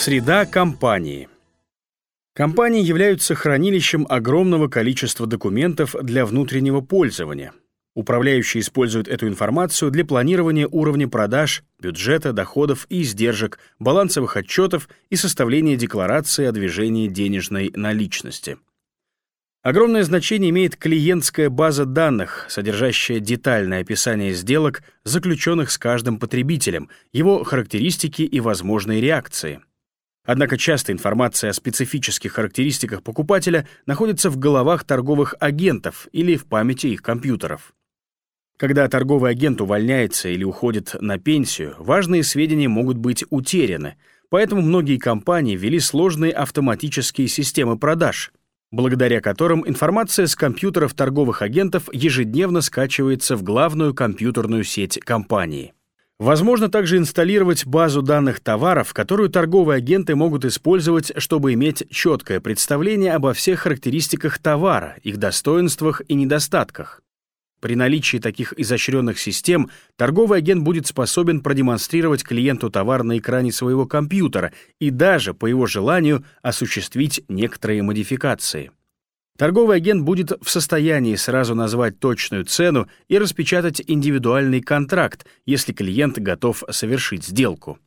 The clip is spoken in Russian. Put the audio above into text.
Среда компании. Компании являются хранилищем огромного количества документов для внутреннего пользования. Управляющие используют эту информацию для планирования уровня продаж, бюджета, доходов и издержек, балансовых отчетов и составления декларации о движении денежной наличности. Огромное значение имеет клиентская база данных, содержащая детальное описание сделок, заключенных с каждым потребителем, его характеристики и возможные реакции. Однако часто информация о специфических характеристиках покупателя находится в головах торговых агентов или в памяти их компьютеров. Когда торговый агент увольняется или уходит на пенсию, важные сведения могут быть утеряны, поэтому многие компании ввели сложные автоматические системы продаж — благодаря которым информация с компьютеров торговых агентов ежедневно скачивается в главную компьютерную сеть компании. Возможно также инсталлировать базу данных товаров, которую торговые агенты могут использовать, чтобы иметь четкое представление обо всех характеристиках товара, их достоинствах и недостатках. При наличии таких изощренных систем торговый агент будет способен продемонстрировать клиенту товар на экране своего компьютера и даже, по его желанию, осуществить некоторые модификации. Торговый агент будет в состоянии сразу назвать точную цену и распечатать индивидуальный контракт, если клиент готов совершить сделку.